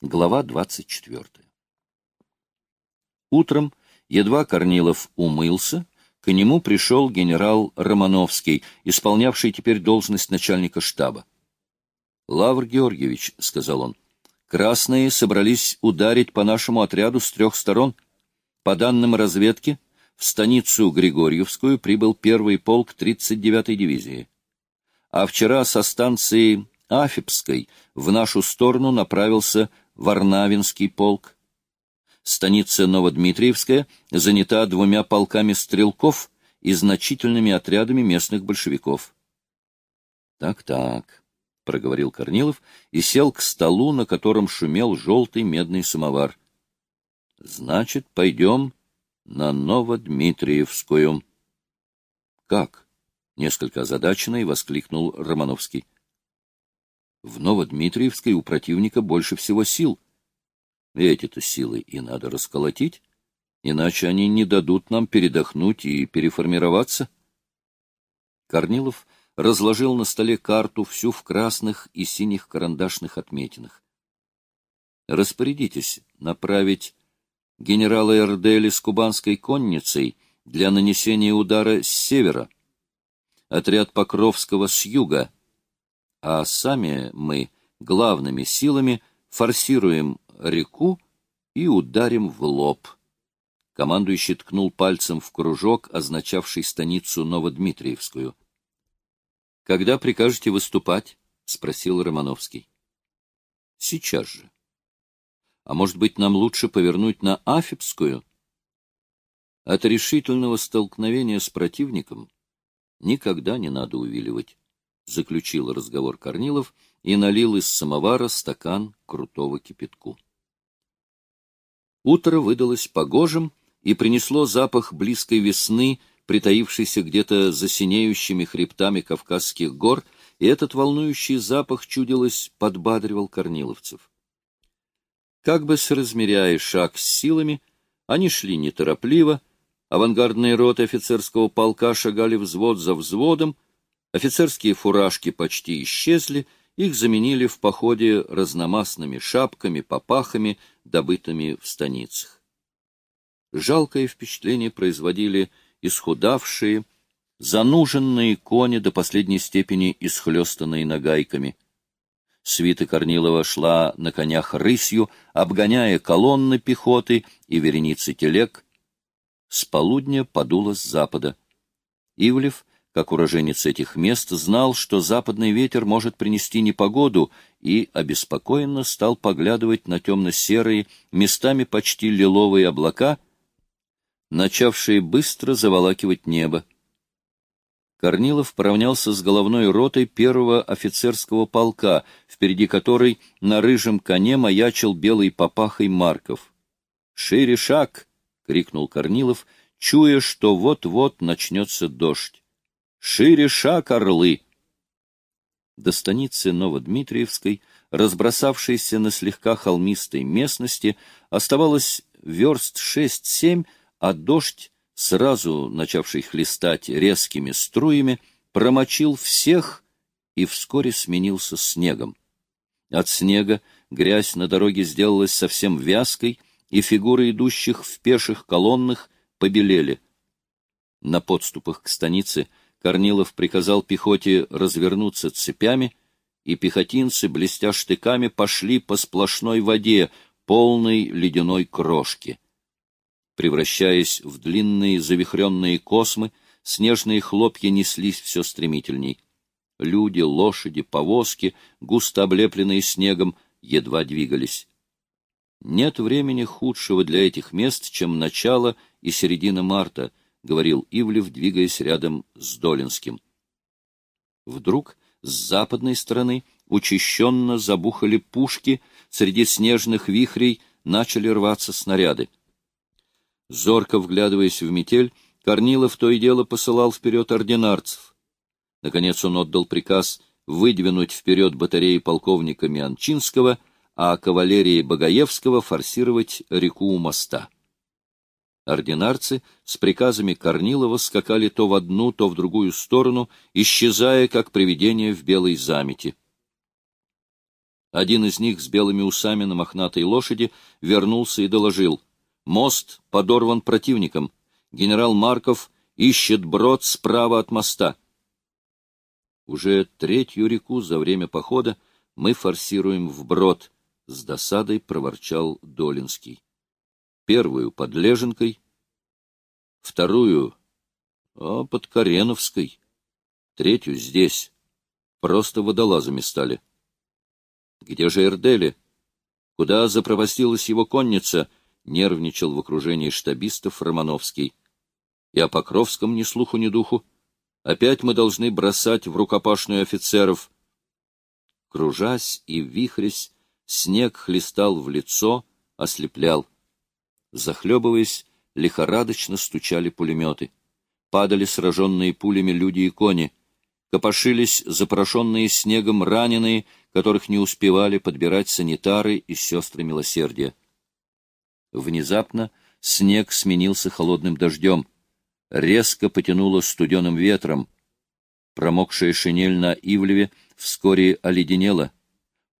Глава 24. Утром, едва Корнилов умылся, к нему пришел генерал Романовский, исполнявший теперь должность начальника штаба. — Лавр Георгиевич, — сказал он, — красные собрались ударить по нашему отряду с трех сторон. По данным разведки, в станицу Григорьевскую прибыл первый полк 39-й дивизии. А вчера со станции Афипской в нашу сторону направился Варнавинский полк. Станица Новодмитриевская занята двумя полками стрелков и значительными отрядами местных большевиков. «Так-так», — проговорил Корнилов и сел к столу, на котором шумел желтый медный самовар. «Значит, пойдем на Новодмитриевскую». «Как?» — несколько озадаченный воскликнул Романовский. В Новодмитриевской у противника больше всего сил. Эти-то силы и надо расколотить, иначе они не дадут нам передохнуть и переформироваться. Корнилов разложил на столе карту всю в красных и синих карандашных отметинах. Распорядитесь направить генерала Эрдели с кубанской конницей для нанесения удара с севера, отряд Покровского с юга — а сами мы главными силами форсируем реку и ударим в лоб. Командующий ткнул пальцем в кружок, означавший станицу Новодмитриевскую. — Когда прикажете выступать? — спросил Романовский. — Сейчас же. — А может быть, нам лучше повернуть на Афипскую? От решительного столкновения с противником никогда не надо увиливать заключил разговор Корнилов и налил из самовара стакан крутого кипятку. Утро выдалось погожим и принесло запах близкой весны, притаившейся где-то за синеющими хребтами Кавказских гор, и этот волнующий запах, чудилось, подбадривал корниловцев. Как бы соразмеряя шаг с силами, они шли неторопливо, авангардные роты офицерского полка шагали взвод за взводом, Офицерские фуражки почти исчезли, их заменили в походе разномастными шапками, попахами, добытыми в станицах. Жалкое впечатление производили исхудавшие, зануженные кони до последней степени исхлестанные нагайками. Свита Корнилова шла на конях рысью, обгоняя колонны пехоты и вереницы телег. С полудня подуло с запада. Ивлев как уроженец этих мест, знал, что западный ветер может принести непогоду, и обеспокоенно стал поглядывать на темно-серые, местами почти лиловые облака, начавшие быстро заволакивать небо. Корнилов поравнялся с головной ротой первого офицерского полка, впереди которой на рыжем коне маячил белый папахой Марков. «Шире шаг!» — крикнул Корнилов, чуя, что вот-вот начнется дождь. Шире шаг, орлы! До станицы Новодмитриевской, разбросавшейся на слегка холмистой местности, оставалось верст шесть-семь, а дождь, сразу начавший хлестать резкими струями, промочил всех и вскоре сменился снегом. От снега грязь на дороге сделалась совсем вязкой, и фигуры идущих в пеших колоннах побелели. На подступах к станице Корнилов приказал пехоте развернуться цепями, и пехотинцы, блестя штыками, пошли по сплошной воде, полной ледяной крошки. Превращаясь в длинные завихренные космы, снежные хлопья неслись все стремительней. Люди, лошади, повозки, густо облепленные снегом, едва двигались. Нет времени худшего для этих мест, чем начало и середина марта —— говорил Ивлев, двигаясь рядом с Долинским. Вдруг с западной стороны учащенно забухали пушки, среди снежных вихрей начали рваться снаряды. Зорко вглядываясь в метель, Корнилов то и дело посылал вперед ординарцев. Наконец он отдал приказ выдвинуть вперед батареи полковника Мианчинского, а кавалерии Багаевского форсировать реку у моста. Ординарцы с приказами Корнилова скакали то в одну, то в другую сторону, исчезая, как привидения в белой замети. Один из них с белыми усами на мохнатой лошади вернулся и доложил. Мост подорван противником. Генерал Марков ищет брод справа от моста. Уже третью реку за время похода мы форсируем вброд, — с досадой проворчал Долинский. Первую под Леженкой, вторую а под Кареновской, третью здесь. Просто водолазами стали. Где же Эрдели? Куда запровостилась его конница? Нервничал в окружении штабистов Романовский. И о Покровском ни слуху, ни духу. Опять мы должны бросать в рукопашную офицеров. Кружась и вихрясь, снег хлестал в лицо, ослеплял. Захлебываясь, лихорадочно стучали пулеметы. Падали сраженные пулями люди и кони. Копошились запорошенные снегом раненые, которых не успевали подбирать санитары и сестры милосердия. Внезапно снег сменился холодным дождем. Резко потянуло студеным ветром. Промокшая шинель на Ивлеве вскоре оледенела.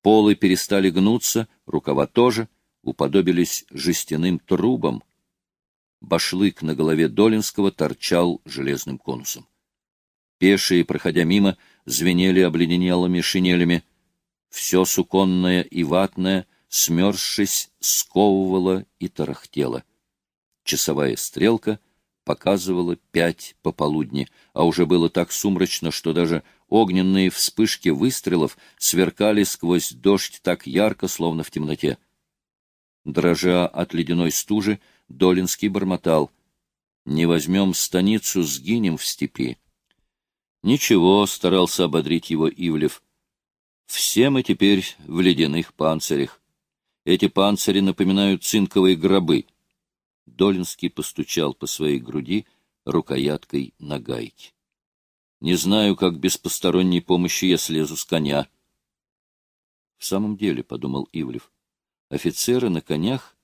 Полы перестали гнуться, рукава тоже, уподобились жестяным трубам. Башлык на голове Долинского торчал железным конусом. Пешие, проходя мимо, звенели обледенелыми шинелями. Все суконное и ватное, смерзшись, сковывало и тарахтело. Часовая стрелка показывала пять пополудни, а уже было так сумрачно, что даже огненные вспышки выстрелов сверкали сквозь дождь так ярко, словно в темноте. Дрожа от ледяной стужи, Долинский бормотал. «Не возьмем станицу, сгинем в степи». «Ничего», — старался ободрить его Ивлев. «Все мы теперь в ледяных панцирях. Эти панцири напоминают цинковые гробы». Долинский постучал по своей груди рукояткой на гайке. «Не знаю, как без посторонней помощи я слезу с коня». «В самом деле», — подумал Ивлев, — «офицеры на конях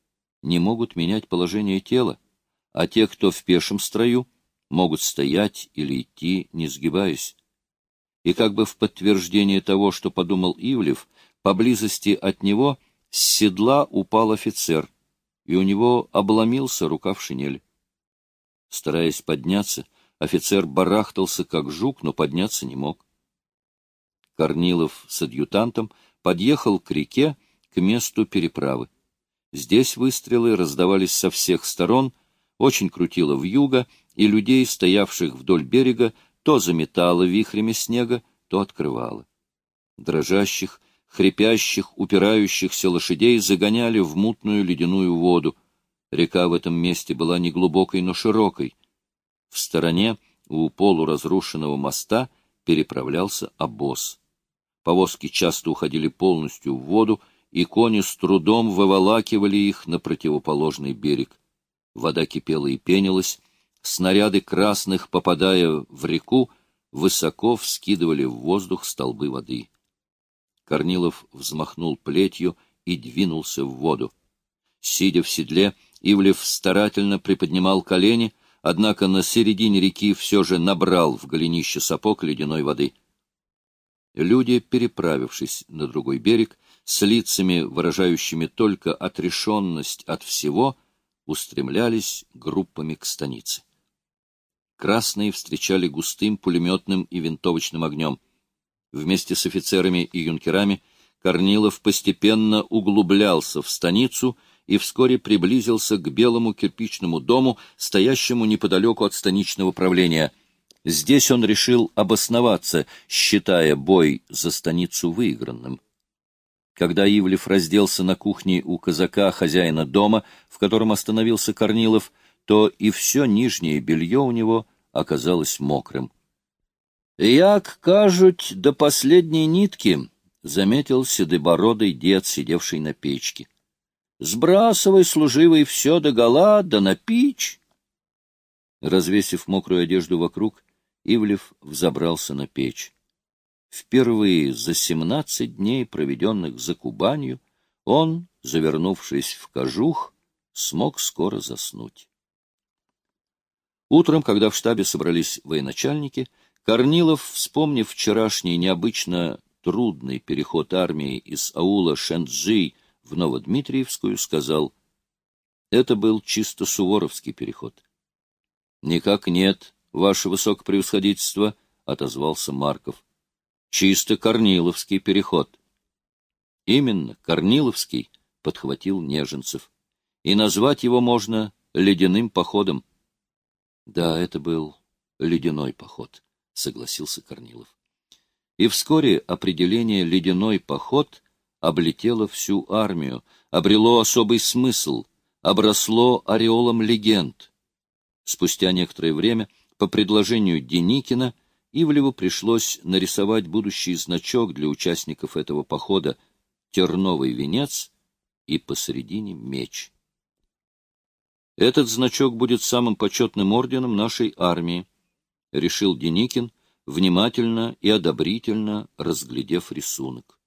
не могут менять положение тела, а те, кто в пешем строю, могут стоять или идти, не сгибаясь. И как бы в подтверждение того, что подумал Ивлев, поблизости от него с седла упал офицер, и у него обломился рукав шинели. Стараясь подняться, офицер барахтался, как жук, но подняться не мог. Корнилов с адъютантом подъехал к реке, к месту переправы. Здесь выстрелы раздавались со всех сторон, очень крутило вьюга, и людей, стоявших вдоль берега, то заметало вихрями снега, то открывало. Дрожащих, хрипящих, упирающихся лошадей загоняли в мутную ледяную воду. Река в этом месте была не глубокой, но широкой. В стороне, у полуразрушенного моста, переправлялся обоз. Повозки часто уходили полностью в воду, и кони с трудом выволакивали их на противоположный берег. Вода кипела и пенилась, снаряды красных, попадая в реку, высоко вскидывали в воздух столбы воды. Корнилов взмахнул плетью и двинулся в воду. Сидя в седле, Ивлев старательно приподнимал колени, однако на середине реки все же набрал в голенище сапог ледяной воды. Люди, переправившись на другой берег, с лицами, выражающими только отрешенность от всего, устремлялись группами к станице. Красные встречали густым пулеметным и винтовочным огнем. Вместе с офицерами и юнкерами Корнилов постепенно углублялся в станицу и вскоре приблизился к белому кирпичному дому, стоящему неподалеку от станичного правления. Здесь он решил обосноваться, считая бой за станицу выигранным. Когда Ивлев разделся на кухне у казака, хозяина дома, в котором остановился Корнилов, то и все нижнее белье у него оказалось мокрым. — Як кажуть, до последней нитки, — заметил седыбородый дед, сидевший на печке. — Сбрасывай, служивый, все догола, да на печь. Развесив мокрую одежду вокруг, Ивлев взобрался на печь. Впервые за семнадцать дней, проведенных за Кубанью, он, завернувшись в кожух, смог скоро заснуть. Утром, когда в штабе собрались военачальники, Корнилов, вспомнив вчерашний необычно трудный переход армии из аула Шенджи в Новодмитриевскую, сказал, это был чисто суворовский переход. — Никак нет, ваше высокопревосходительство, — отозвался Марков. — Чисто корниловский переход. — Именно, корниловский, — подхватил Неженцев. — И назвать его можно ледяным походом. — Да, это был ледяной поход, — согласился Корнилов. И вскоре определение «ледяной поход» облетело всю армию, обрело особый смысл, обросло ореолом легенд. Спустя некоторое время, по предложению Деникина, Ивлеву пришлось нарисовать будущий значок для участников этого похода — терновый венец и посередине меч. Этот значок будет самым почетным орденом нашей армии, — решил Деникин, внимательно и одобрительно разглядев рисунок.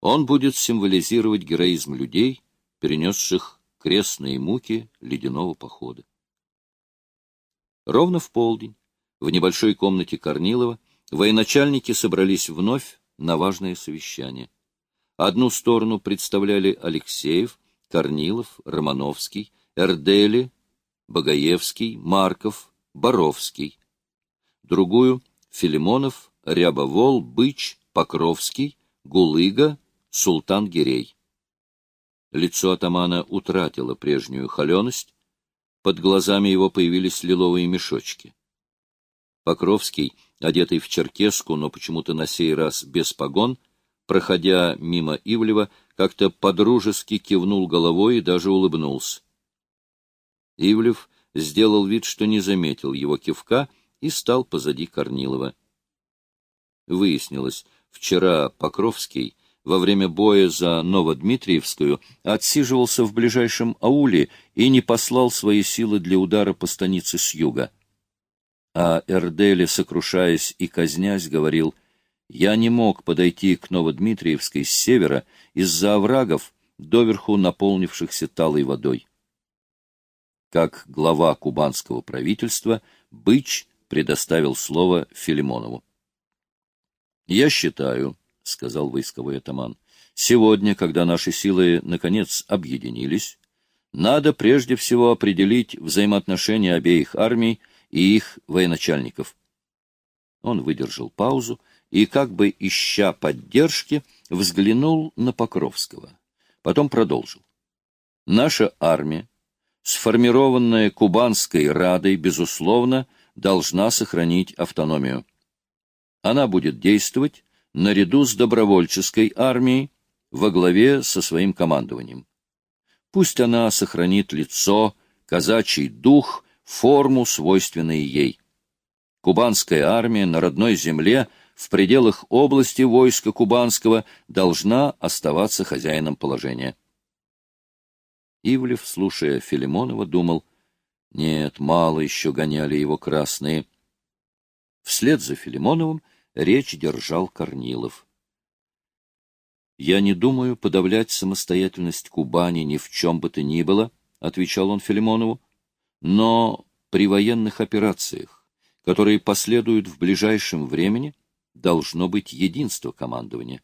Он будет символизировать героизм людей, перенесших крестные муки ледяного похода. Ровно в полдень в небольшой комнате Корнилова военачальники собрались вновь на важное совещание. Одну сторону представляли Алексеев, Корнилов, Романовский, Эрдели, Богоевский, Марков, Боровский другую — Филимонов, Рябовол, Быч, Покровский, Гулыга, Султан-Гирей. Лицо атамана утратило прежнюю холеность, под глазами его появились лиловые мешочки. Покровский, одетый в черкеску, но почему-то на сей раз без погон, проходя мимо Ивлева, как-то подружески кивнул головой и даже улыбнулся. Ивлев сделал вид, что не заметил его кивка, и стал позади Корнилова. Выяснилось, вчера Покровский во время боя за Новодмитриевскую отсиживался в ближайшем ауле и не послал свои силы для удара по станице с юга. А Эрдели, сокрушаясь и казнясь, говорил, «Я не мог подойти к Новодмитриевской с севера из-за оврагов, доверху наполнившихся талой водой». Как глава кубанского правительства, Быч предоставил слово Филимонову. «Я считаю, — сказал войсковой атаман, — сегодня, когда наши силы, наконец, объединились, надо прежде всего определить взаимоотношения обеих армий и их военачальников. Он выдержал паузу и, как бы ища поддержки, взглянул на Покровского. Потом продолжил. Наша армия, сформированная Кубанской Радой, безусловно, — должна сохранить автономию. Она будет действовать наряду с добровольческой армией во главе со своим командованием. Пусть она сохранит лицо, казачий дух, форму, свойственную ей. Кубанская армия на родной земле в пределах области войска кубанского должна оставаться хозяином положения. Ивлев, слушая Филимонова, думал, нет, мало еще гоняли его красные. Вслед за Филимоновым речь держал Корнилов. «Я не думаю подавлять самостоятельность Кубани ни в чем бы то ни было», — отвечал он Филимонову, «но при военных операциях, которые последуют в ближайшем времени, должно быть единство командования.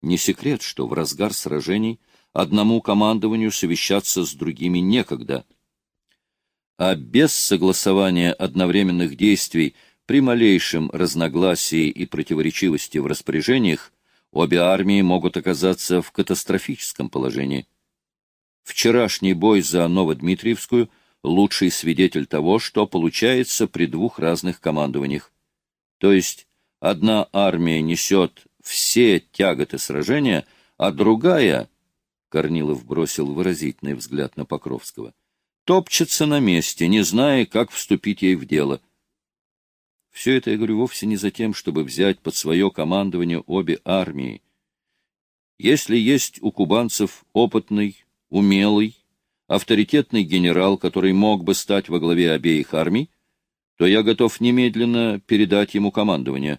Не секрет, что в разгар сражений одному командованию совещаться с другими некогда — а без согласования одновременных действий при малейшем разногласии и противоречивости в распоряжениях обе армии могут оказаться в катастрофическом положении. Вчерашний бой за Новодмитриевскую – лучший свидетель того, что получается при двух разных командованиях. То есть одна армия несет все тяготы сражения, а другая – Корнилов бросил выразительный взгляд на Покровского – топчется на месте, не зная, как вступить ей в дело. Все это я говорю вовсе не за тем, чтобы взять под свое командование обе армии. Если есть у кубанцев опытный, умелый, авторитетный генерал, который мог бы стать во главе обеих армий, то я готов немедленно передать ему командование.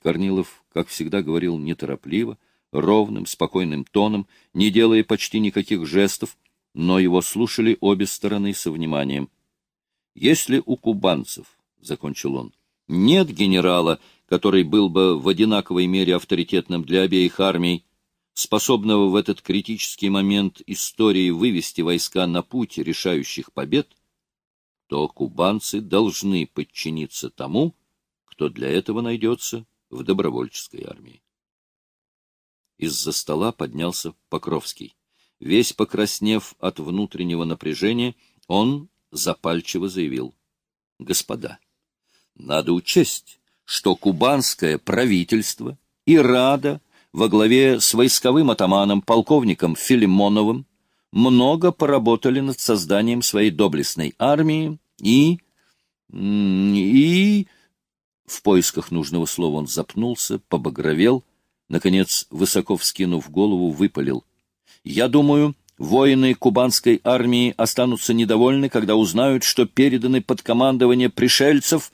Корнилов, как всегда, говорил неторопливо, ровным, спокойным тоном, не делая почти никаких жестов, но его слушали обе стороны со вниманием. Если у кубанцев, — закончил он, — нет генерала, который был бы в одинаковой мере авторитетным для обеих армий, способного в этот критический момент истории вывести войска на путь решающих побед, то кубанцы должны подчиниться тому, кто для этого найдется в добровольческой армии. Из-за стола поднялся Покровский. Весь покраснев от внутреннего напряжения, он запальчиво заявил. — Господа, надо учесть, что кубанское правительство и Рада во главе с войсковым атаманом полковником Филимоновым много поработали над созданием своей доблестной армии и... и... В поисках нужного слова он запнулся, побагровел, наконец, высоко вскинув голову, выпалил. «Я думаю, воины кубанской армии останутся недовольны, когда узнают, что переданы под командование пришельцев...»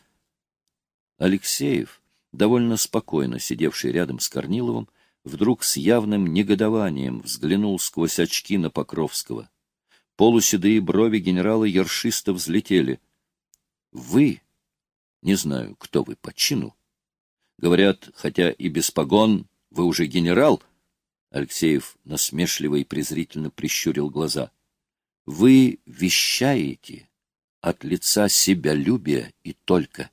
Алексеев, довольно спокойно сидевший рядом с Корниловым, вдруг с явным негодованием взглянул сквозь очки на Покровского. Полуседые брови генерала Ершиста взлетели. — Вы, не знаю, кто вы по чину, говорят, хотя и без погон, вы уже генерал, Алексеев насмешливо и презрительно прищурил глаза. — Вы вещаете от лица себялюбия и только.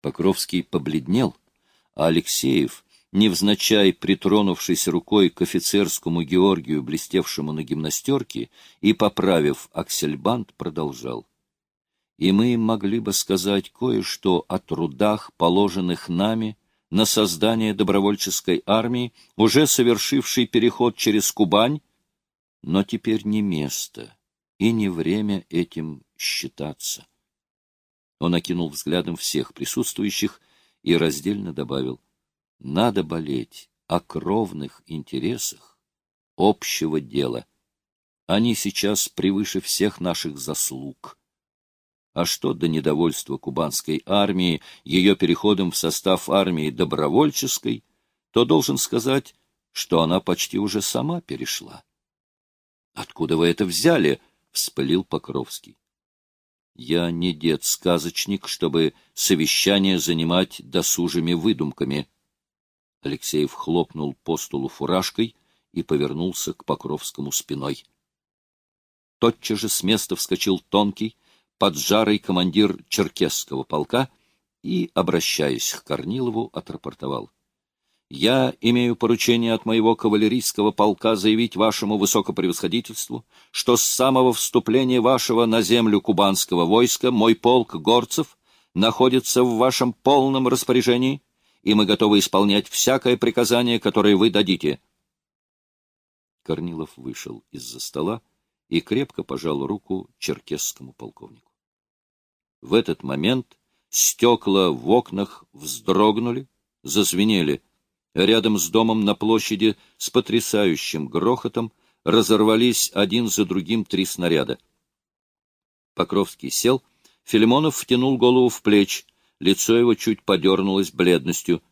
Покровский побледнел, а Алексеев — невзначай притронувшись рукой к офицерскому Георгию, блестевшему на гимнастерке, и, поправив аксельбант, продолжал. И мы могли бы сказать кое-что о трудах, положенных нами на создание добровольческой армии, уже совершившей переход через Кубань, но теперь не место и не время этим считаться. Он окинул взглядом всех присутствующих и раздельно добавил — надо болеть о кровных интересах общего дела. Они сейчас превыше всех наших заслуг. А что до недовольства кубанской армии, ее переходом в состав армии добровольческой, то должен сказать, что она почти уже сама перешла. — Откуда вы это взяли? — вспылил Покровский. — Я не дед-сказочник, чтобы совещание занимать досужими выдумками, Алексеев хлопнул по столу фуражкой и повернулся к Покровскому спиной. Тотчас же с места вскочил тонкий, поджарый командир черкесского полка и, обращаясь к Корнилову, отрапортовал. «Я имею поручение от моего кавалерийского полка заявить вашему высокопревосходительству, что с самого вступления вашего на землю кубанского войска мой полк горцев находится в вашем полном распоряжении» и мы готовы исполнять всякое приказание, которое вы дадите. Корнилов вышел из-за стола и крепко пожал руку черкесскому полковнику. В этот момент стекла в окнах вздрогнули, зазвенели. Рядом с домом на площади с потрясающим грохотом разорвались один за другим три снаряда. Покровский сел, Филимонов втянул голову в плечи, Лицо его чуть подернулось бледностью.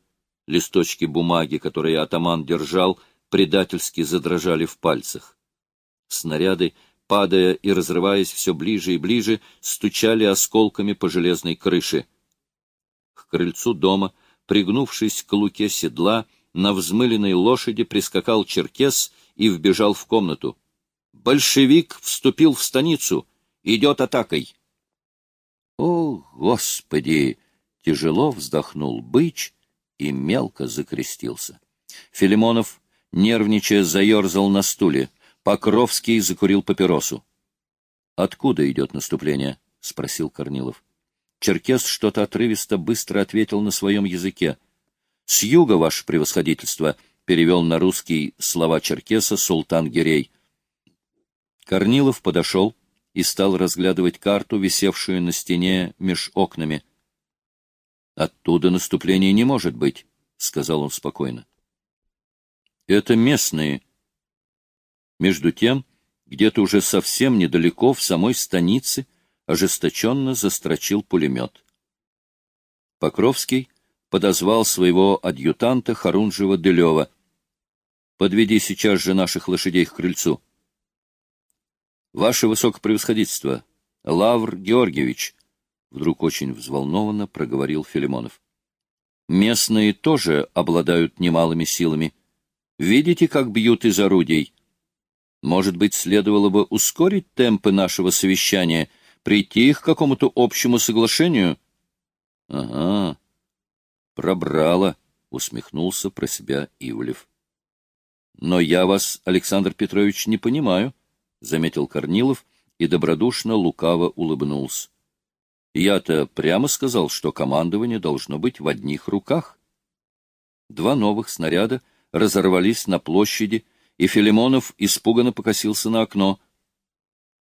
Листочки бумаги, которые атаман держал, предательски задрожали в пальцах. Снаряды, падая и разрываясь все ближе и ближе, стучали осколками по железной крыше. К крыльцу дома, пригнувшись к луке седла, на взмыленной лошади прискакал черкес и вбежал в комнату. «Большевик вступил в станицу! Идет атакой!» «О, Господи!» Тяжело вздохнул быч и мелко закрестился. Филимонов, нервничая, заерзал на стуле. Покровский закурил папиросу. — Откуда идет наступление? — спросил Корнилов. Черкес что-то отрывисто быстро ответил на своем языке. — С юга, ваше превосходительство, — перевел на русский слова черкеса султан Гирей. Корнилов подошел и стал разглядывать карту, висевшую на стене меж окнами. Оттуда наступления не может быть, — сказал он спокойно. Это местные. Между тем, где-то уже совсем недалеко, в самой станице, ожесточенно застрочил пулемет. Покровский подозвал своего адъютанта Харунжева Делева. «Подведи сейчас же наших лошадей к крыльцу». «Ваше высокопревосходительство, Лавр Георгиевич», — вдруг очень взволнованно проговорил Филимонов. Местные тоже обладают немалыми силами. Видите, как бьют из орудий? Может быть, следовало бы ускорить темпы нашего совещания, прийти к какому-то общему соглашению? — Ага, пробрало, — усмехнулся про себя Ивлев. — Но я вас, Александр Петрович, не понимаю, — заметил Корнилов и добродушно лукаво улыбнулся. Я-то прямо сказал, что командование должно быть в одних руках. Два новых снаряда разорвались на площади, и Филимонов испуганно покосился на окно.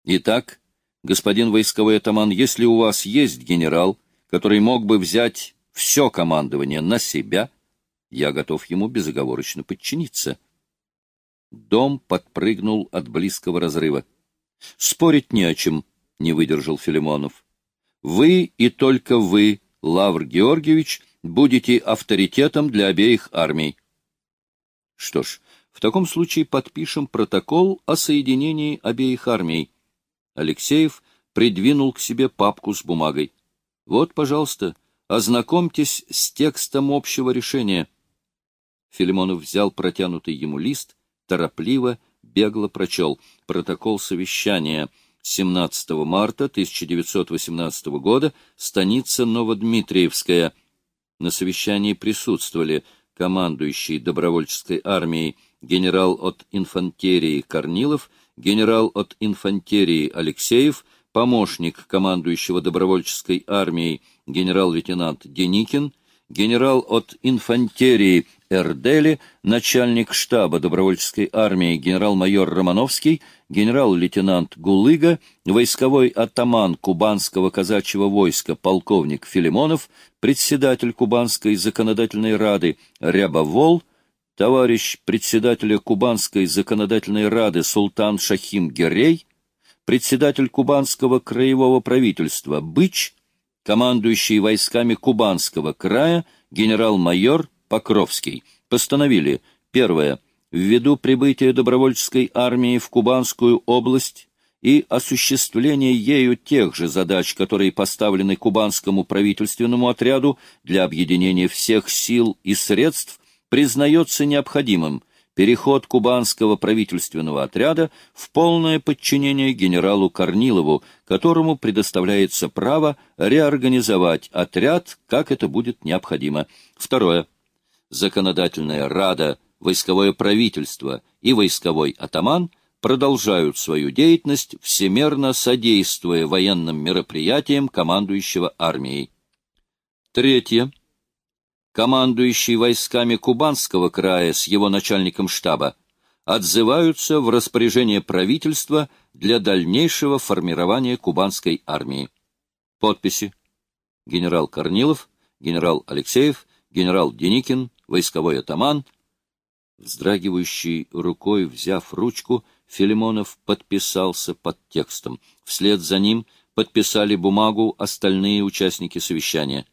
Итак, господин войсковой атаман, если у вас есть генерал, который мог бы взять все командование на себя, я готов ему безоговорочно подчиниться. Дом подпрыгнул от близкого разрыва. Спорить не о чем, не выдержал Филимонов. Вы и только вы, Лавр Георгиевич, будете авторитетом для обеих армий. Что ж, в таком случае подпишем протокол о соединении обеих армий. Алексеев придвинул к себе папку с бумагой. Вот, пожалуйста, ознакомьтесь с текстом общего решения. Филимонов взял протянутый ему лист, торопливо, бегло прочел. Протокол совещания — 17 марта 1918 года, станица Новодмитриевская. На совещании присутствовали командующий добровольческой армией генерал от инфантерии Корнилов, генерал от инфантерии Алексеев, помощник командующего добровольческой армией генерал-лейтенант Деникин, генерал от инфантерии Эрдели, начальник штаба добровольческой армии генерал-майор Романовский, генерал-лейтенант Гулыга, войсковой атаман Кубанского казачьего войска полковник Филимонов, председатель Кубанской законодательной рады Рябовол, товарищ председателя Кубанской законодательной рады Султан Шахим Герей, председатель Кубанского краевого правительства Быч, командующий войсками Кубанского края генерал-майор Покровский. Постановили, первое, ввиду прибытия добровольческой армии в Кубанскую область и осуществления ею тех же задач, которые поставлены кубанскому правительственному отряду для объединения всех сил и средств, признается необходимым переход кубанского правительственного отряда в полное подчинение генералу Корнилову, которому предоставляется право реорганизовать отряд, как это будет необходимо. Второе законодательная рада, войсковое правительство и войсковой атаман продолжают свою деятельность, всемерно содействуя военным мероприятиям командующего армией. Третье. Командующий войсками Кубанского края с его начальником штаба отзываются в распоряжение правительства для дальнейшего формирования кубанской армии. Подписи. Генерал Корнилов, генерал Алексеев, генерал Деникин, войсковой атаман. Вздрагивающий рукой, взяв ручку, Филимонов подписался под текстом. Вслед за ним подписали бумагу остальные участники совещания.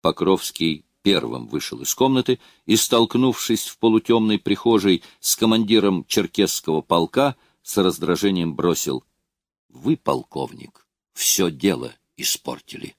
Покровский первым вышел из комнаты и, столкнувшись в полутемной прихожей с командиром черкесского полка, с раздражением бросил. — Вы, полковник, все дело испортили.